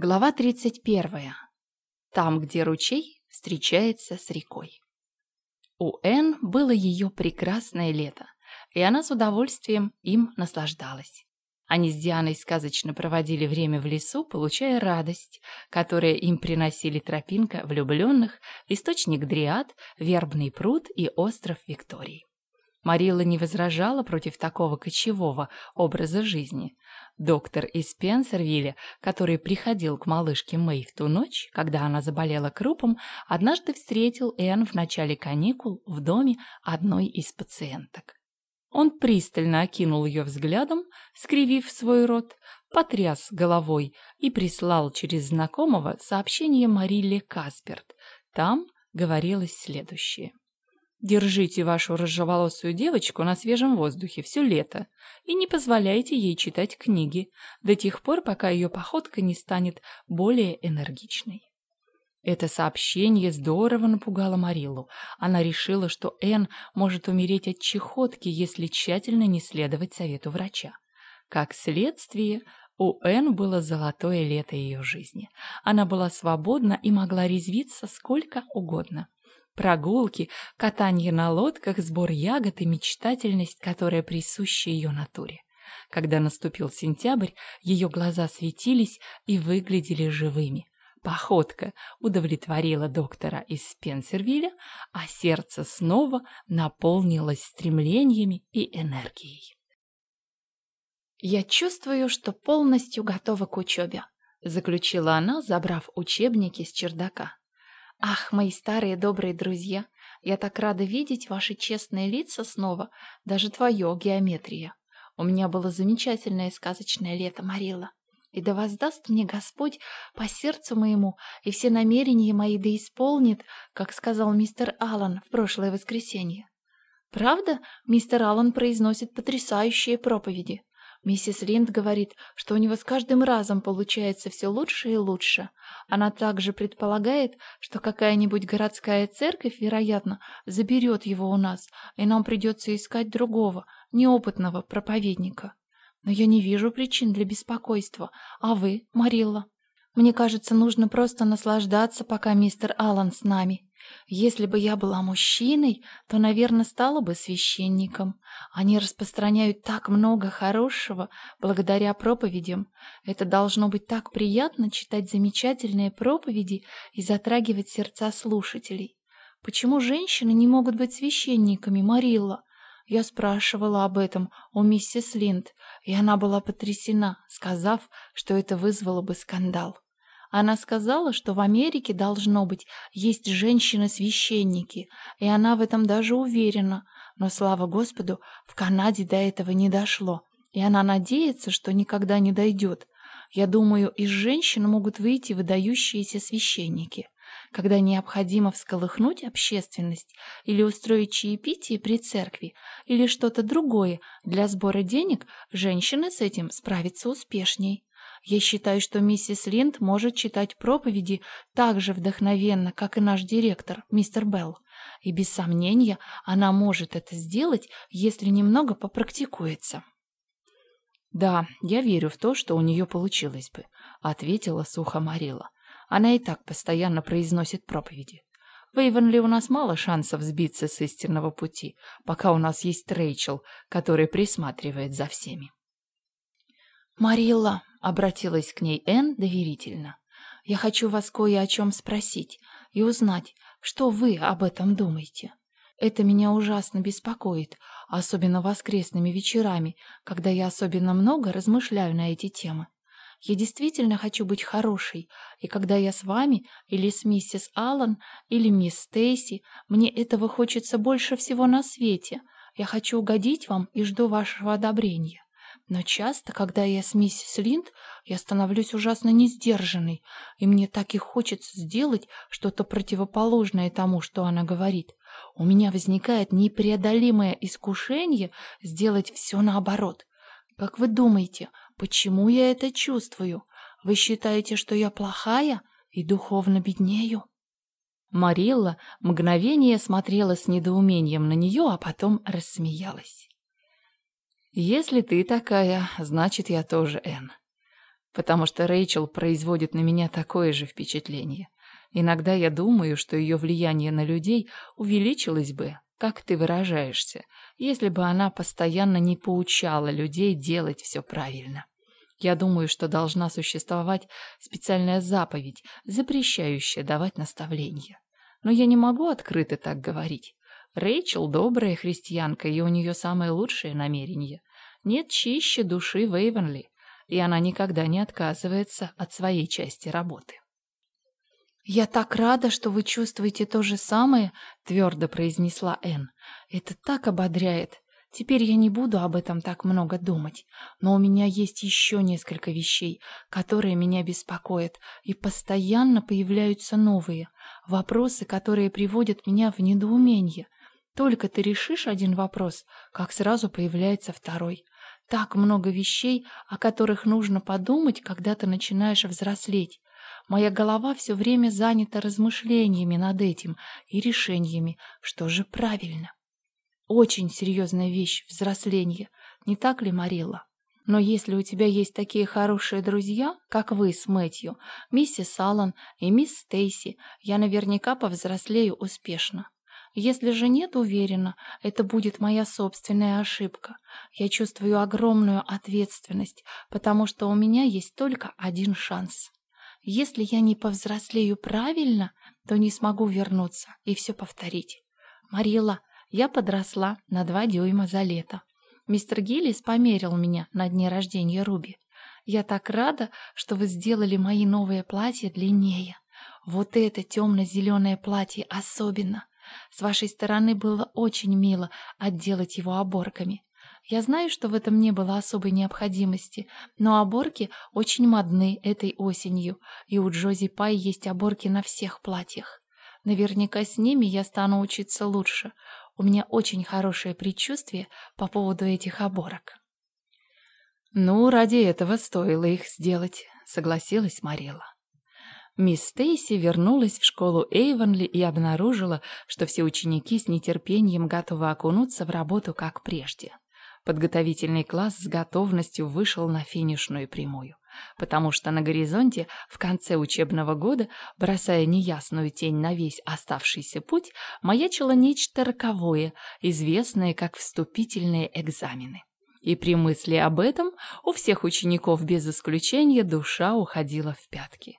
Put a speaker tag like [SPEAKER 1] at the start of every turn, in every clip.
[SPEAKER 1] Глава 31. Там, где ручей встречается с рекой. У Энн было ее прекрасное лето, и она с удовольствием им наслаждалась. Они с Дианой сказочно проводили время в лесу, получая радость, которая им приносили тропинка влюбленных, источник Дриад, вербный пруд и остров Виктории. Марилла не возражала против такого кочевого образа жизни. Доктор из Пенсервилля, который приходил к малышке Мэй в ту ночь, когда она заболела крупом, однажды встретил Энн в начале каникул в доме одной из пациенток. Он пристально окинул ее взглядом, скривив свой рот, потряс головой и прислал через знакомого сообщение Марилле Касперт. Там говорилось следующее. Держите вашу рыжеволосую девочку на свежем воздухе все лето и не позволяйте ей читать книги до тех пор, пока ее походка не станет более энергичной. Это сообщение здорово напугало Марилу. Она решила, что Энн может умереть от чехотки, если тщательно не следовать совету врача. Как следствие, у Энн было золотое лето ее жизни. Она была свободна и могла резвиться сколько угодно. Прогулки, катание на лодках, сбор ягод и мечтательность, которая присуща ее натуре. Когда наступил сентябрь, ее глаза светились и выглядели живыми. Походка удовлетворила доктора из Спенсервилля, а сердце снова наполнилось стремлениями и энергией. «Я чувствую, что полностью готова к учебе», — заключила она, забрав учебники с чердака. Ах, мои старые добрые друзья, я так рада видеть ваши честные лица снова, даже твое, геометрия. У меня было замечательное сказочное лето, Марилла. И да воздаст мне Господь по сердцу моему, и все намерения мои да исполнит, как сказал мистер Аллан в прошлое воскресенье. Правда, мистер Аллан произносит потрясающие проповеди. Миссис Линд говорит, что у него с каждым разом получается все лучше и лучше. Она также предполагает, что какая-нибудь городская церковь, вероятно, заберет его у нас, и нам придется искать другого, неопытного проповедника. Но я не вижу причин для беспокойства. А вы, Марилла? Мне кажется, нужно просто наслаждаться, пока мистер Аллан с нами. Если бы я была мужчиной, то, наверное, стала бы священником. Они распространяют так много хорошего благодаря проповедям. Это должно быть так приятно читать замечательные проповеди и затрагивать сердца слушателей. Почему женщины не могут быть священниками, Марилла? Я спрашивала об этом у миссис Линд, и она была потрясена, сказав, что это вызвало бы скандал. Она сказала, что в Америке, должно быть, есть женщины-священники, и она в этом даже уверена. Но, слава Господу, в Канаде до этого не дошло, и она надеется, что никогда не дойдет. Я думаю, из женщин могут выйти выдающиеся священники. Когда необходимо всколыхнуть общественность или устроить чаепитие при церкви или что-то другое для сбора денег, женщины с этим справятся успешней. Я считаю, что миссис Линд может читать проповеди так же вдохновенно, как и наш директор, мистер Белл. И без сомнения она может это сделать, если немного попрактикуется. «Да, я верю в то, что у нее получилось бы», — ответила сухо Марила. «Она и так постоянно произносит проповеди. В Эйвенли у нас мало шансов сбиться с истинного пути, пока у нас есть Рэйчел, который присматривает за всеми». «Марилла», — обратилась к ней Энн доверительно, — «я хочу вас кое о чем спросить и узнать, что вы об этом думаете. Это меня ужасно беспокоит, особенно воскресными вечерами, когда я особенно много размышляю на эти темы. Я действительно хочу быть хорошей, и когда я с вами или с миссис Аллан или мисс Стейси, мне этого хочется больше всего на свете. Я хочу угодить вам и жду вашего одобрения. Но часто, когда я с миссис Линд, я становлюсь ужасно несдержанной, и мне так и хочется сделать что-то противоположное тому, что она говорит. У меня возникает непреодолимое искушение сделать все наоборот. Как вы думаете, почему я это чувствую? Вы считаете, что я плохая и духовно беднею? Марилла мгновение смотрела с недоумением на нее, а потом рассмеялась. «Если ты такая, значит, я тоже Энн. потому что Рэйчел производит на меня такое же впечатление. Иногда я думаю, что ее влияние на людей увеличилось бы, как ты выражаешься, если бы она постоянно не поучала людей делать все правильно. Я думаю, что должна существовать специальная заповедь, запрещающая давать наставления. Но я не могу открыто так говорить. Рэйчел добрая христианка, и у нее самые лучшие намерения. Нет чище души Вейвенли, и она никогда не отказывается от своей части работы.
[SPEAKER 2] «Я так рада, что вы чувствуете то же самое», — твердо произнесла Энн. «Это так ободряет. Теперь я не буду об этом так много думать, но у меня есть еще несколько вещей, которые меня беспокоят, и постоянно появляются новые, вопросы, которые приводят меня в недоумение. Только ты решишь один вопрос, как сразу появляется второй. Так много вещей, о которых нужно подумать, когда ты начинаешь взрослеть. Моя голова все время занята размышлениями над этим и решениями, что же правильно. Очень серьезная вещь — взросление, не так ли, Марилла? Но если у тебя есть такие хорошие друзья, как вы с Мэтью, миссис Аллан и мисс Стейси, я наверняка повзрослею успешно. Если же нет, уверена, это будет моя собственная ошибка. Я чувствую огромную ответственность, потому что у меня есть только один шанс. Если я не повзрослею правильно, то не смогу вернуться и все повторить. Марила, я подросла на два дюйма за лето. Мистер Гиллис померил меня на дне рождения Руби. Я так рада, что вы сделали мои новые платья длиннее. Вот это темно-зеленое платье особенно. С вашей стороны было очень мило отделать его оборками. Я знаю, что в этом не было особой необходимости, но оборки очень модны этой осенью, и у Джози Пай есть оборки на всех платьях. Наверняка с ними я стану учиться лучше. У меня очень хорошее предчувствие по поводу этих оборок.
[SPEAKER 1] «Ну, ради этого стоило их сделать», — согласилась Марила. Мисс Стейси вернулась в школу Эйвонли и обнаружила, что все ученики с нетерпением готовы окунуться в работу как прежде. Подготовительный класс с готовностью вышел на финишную прямую, потому что на горизонте в конце учебного года, бросая неясную тень на весь оставшийся путь, маячило нечто роковое, известное как вступительные экзамены. И при мысли об этом у всех учеников без исключения душа уходила в пятки.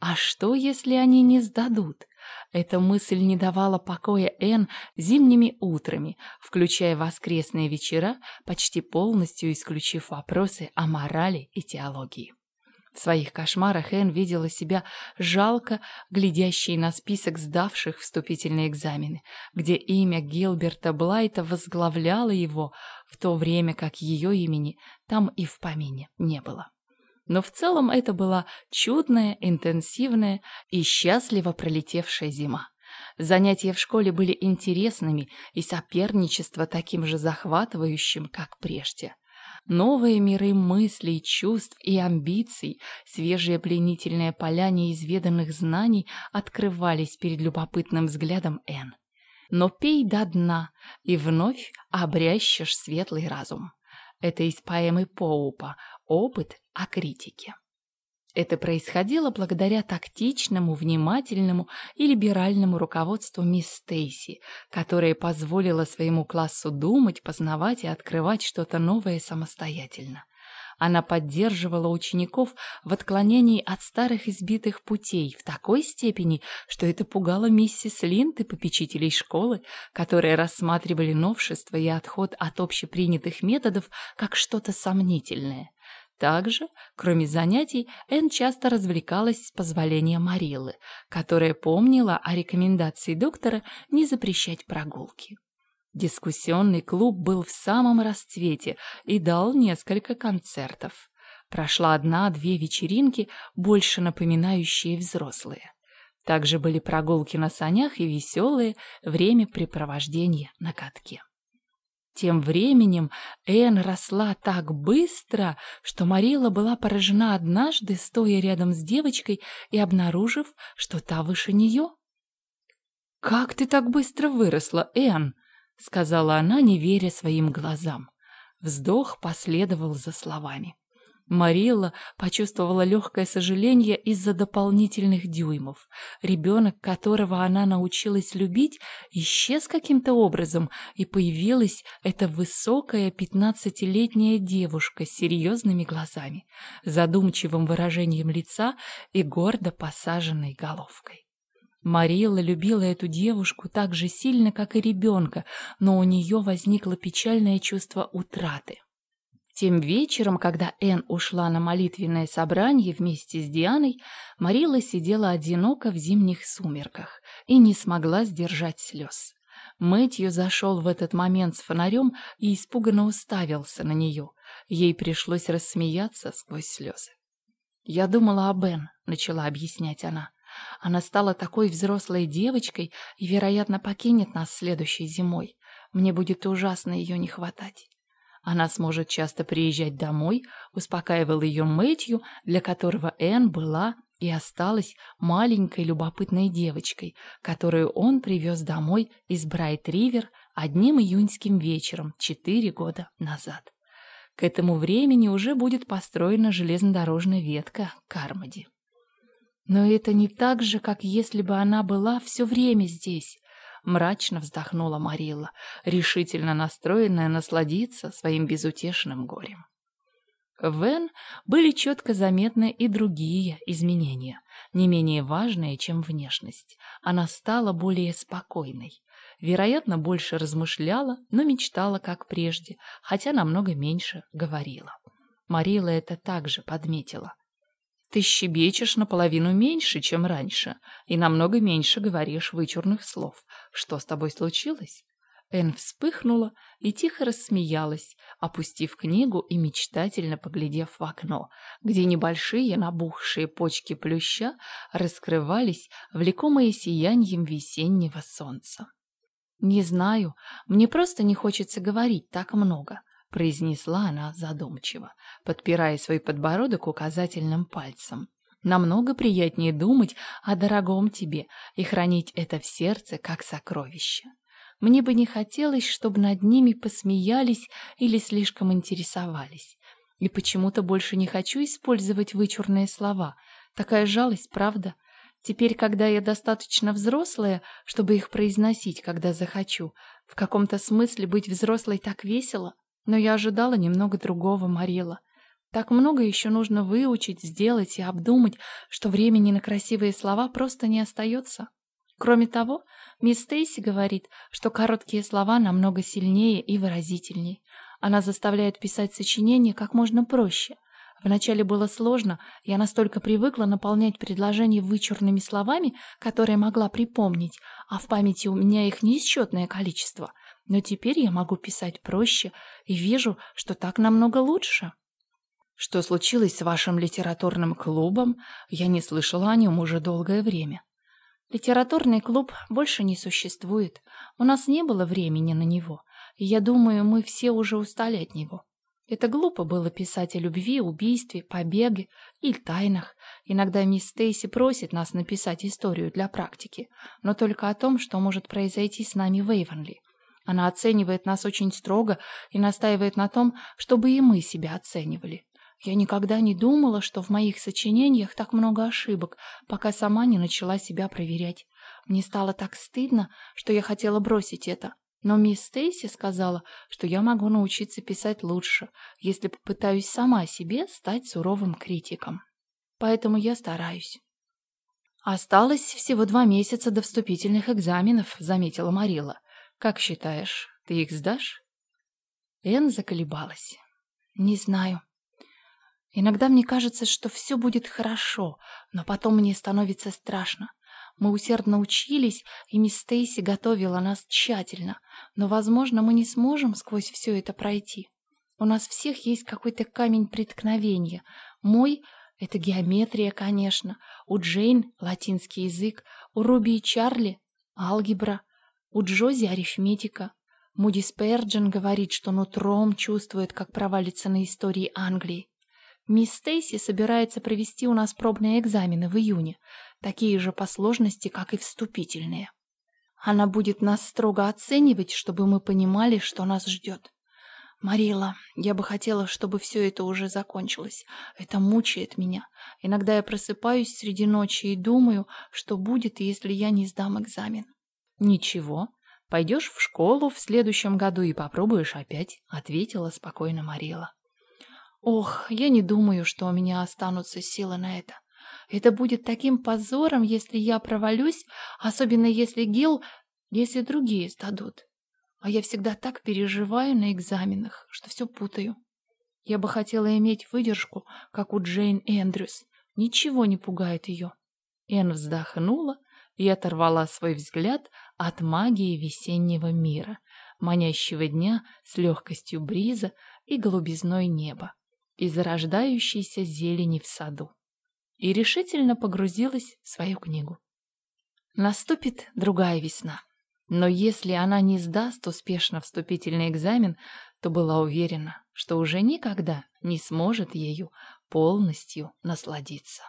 [SPEAKER 1] А что, если они не сдадут? Эта мысль не давала покоя Энн зимними утрами, включая воскресные вечера, почти полностью исключив вопросы о морали и теологии. В своих кошмарах Энн видела себя жалко, глядящей на список сдавших вступительные экзамены, где имя Гилберта Блайта возглавляло его, в то время как ее имени там и в помине не было. Но в целом это была чудная, интенсивная и счастливо пролетевшая зима. Занятия в школе были интересными и соперничество таким же захватывающим, как прежде. Новые миры мыслей, чувств и амбиций, свежие пленительные поля неизведанных знаний открывались перед любопытным взглядом Энн. Но пей до дна, и вновь обрящешь светлый разум. Это из поэмы Поупа «Опыт о критике». Это происходило благодаря тактичному, внимательному и либеральному руководству мисс Стейси, которое позволило своему классу думать, познавать и открывать что-то новое самостоятельно. Она поддерживала учеников в отклонении от старых избитых путей в такой степени, что это пугало миссис Линд и попечителей школы, которые рассматривали новшества и отход от общепринятых методов как что-то сомнительное. Также, кроме занятий, Энн часто развлекалась с позволения Мариллы, которая помнила о рекомендации доктора не запрещать прогулки. Дискуссионный клуб был в самом расцвете и дал несколько концертов. Прошла одна-две вечеринки, больше напоминающие взрослые. Также были прогулки на санях и веселые времяпрепровождения на катке. Тем временем Энн росла так быстро, что Марила была поражена однажды, стоя рядом с девочкой и обнаружив, что та выше нее. «Как ты так быстро выросла, Энн?» — сказала она, не веря своим глазам. Вздох последовал за словами.
[SPEAKER 2] Марилла почувствовала легкое сожаление из-за дополнительных дюймов. Ребенок, которого она научилась любить, исчез каким-то образом, и появилась эта высокая пятнадцатилетняя девушка с серьезными глазами, задумчивым выражением лица и гордо посаженной головкой. Марилла любила эту девушку так же сильно, как и ребенка, но у нее возникло печальное чувство утраты. Тем вечером, когда Энн ушла на молитвенное собрание вместе с Дианой, Марила сидела одиноко в зимних сумерках и не смогла сдержать слез. Мэтью зашел в этот момент с фонарем и испуганно уставился на нее. Ей пришлось рассмеяться сквозь слезы. «Я думала об Энн», — начала объяснять она. «Она стала такой взрослой девочкой и, вероятно, покинет нас следующей зимой. Мне будет ужасно ее не хватать. Она сможет часто приезжать домой, успокаивал ее Мэтью, для которого Энн была и осталась маленькой любопытной девочкой, которую он привез домой из Брайт-Ривер одним июньским вечером четыре года назад. К этому времени уже будет построена железнодорожная ветка Кармоди. Но это не так же, как если бы она была все время здесь, мрачно вздохнула Марилла, решительно настроенная насладиться своим безутешным горем. В Энн были четко заметны и другие изменения, не менее важные, чем внешность. Она стала более спокойной. Вероятно, больше размышляла, но мечтала, как прежде, хотя намного меньше говорила. Марила это также подметила. Ты щебечешь наполовину меньше, чем раньше, и намного меньше говоришь вычурных слов. Что с тобой случилось?» Эн вспыхнула и тихо рассмеялась, опустив книгу и мечтательно поглядев в окно, где небольшие набухшие почки плюща раскрывались, влекомые сиянием весеннего солнца. «Не знаю, мне просто не хочется говорить так много произнесла она задумчиво, подпирая свой подбородок указательным пальцем. Намного приятнее думать о дорогом тебе и хранить это в сердце как сокровище. Мне бы не хотелось, чтобы над ними посмеялись или слишком интересовались. И почему-то больше не хочу использовать вычурные слова. Такая жалость, правда? Теперь, когда я достаточно взрослая, чтобы их произносить, когда захочу, в каком-то смысле быть взрослой так весело. Но я ожидала немного другого, Марила. Так много еще нужно выучить, сделать и обдумать, что времени на красивые слова просто не остается. Кроме того, мисс Стейси говорит, что короткие слова намного сильнее и выразительнее. Она заставляет писать сочинения как можно проще. Вначале было сложно, я настолько привыкла наполнять предложения вычурными словами, которые могла припомнить, а в памяти у меня их неисчетное количество. Но теперь я могу писать проще и вижу, что так намного лучше. Что случилось с вашим литературным клубом? Я не слышала о нем уже долгое время. Литературный клуб больше не существует. У нас не было времени на него. И я думаю, мы все уже устали от него. Это глупо было писать о любви, убийстве, побеге и тайнах. Иногда мисс Стейси просит нас написать историю для практики, но только о том, что может произойти с нами в Эйвенли. Она оценивает нас очень строго и настаивает на том, чтобы и мы себя оценивали. Я никогда не думала, что в моих сочинениях так много ошибок, пока сама не начала себя проверять. Мне стало так стыдно, что я хотела бросить это. Но мисс Стейси сказала, что я могу научиться писать лучше, если попытаюсь сама себе стать суровым критиком. Поэтому я стараюсь. «Осталось всего два месяца до вступительных экзаменов», — заметила Марила. Как считаешь, ты их сдашь? Эн заколебалась. Не знаю. Иногда мне кажется, что все будет хорошо, но потом мне становится страшно. Мы усердно учились, и мисс Стейси готовила нас тщательно, но, возможно, мы не сможем сквозь все это пройти. У нас всех есть какой-то камень преткновения. Мой — это геометрия, конечно, у Джейн — латинский язык, у Руби и Чарли — алгебра, у Джози арифметика. Муди Сперджен говорит, что нутром чувствует, как провалится на истории Англии. Мисс Стейси собирается провести у нас пробные экзамены в июне, такие же по сложности, как и вступительные. Она будет нас строго оценивать, чтобы мы понимали, что нас ждет. «Марила, я бы хотела, чтобы все это уже закончилось. Это мучает меня. Иногда я просыпаюсь среди ночи и думаю, что будет, если я не сдам экзамен».
[SPEAKER 1] «Ничего, пойдешь в школу в следующем году и попробуешь опять», — ответила спокойно Марила.
[SPEAKER 2] «Ох, я не думаю, что у меня останутся силы на это. Это будет таким позором, если я провалюсь, особенно если Гил, если другие сдадут. А я всегда так переживаю на экзаменах, что все путаю. Я бы хотела иметь выдержку, как у Джейн Эндрюс. Ничего не пугает ее.
[SPEAKER 1] Эн вздохнула и оторвала свой взгляд от магии весеннего мира, манящего дня с легкостью бриза и голубизной неба, и зарождающейся зелени в саду, и решительно погрузилась в свою книгу. Наступит другая весна. Но если она не сдаст успешно вступительный экзамен, то была уверена, что уже никогда не сможет ею полностью насладиться.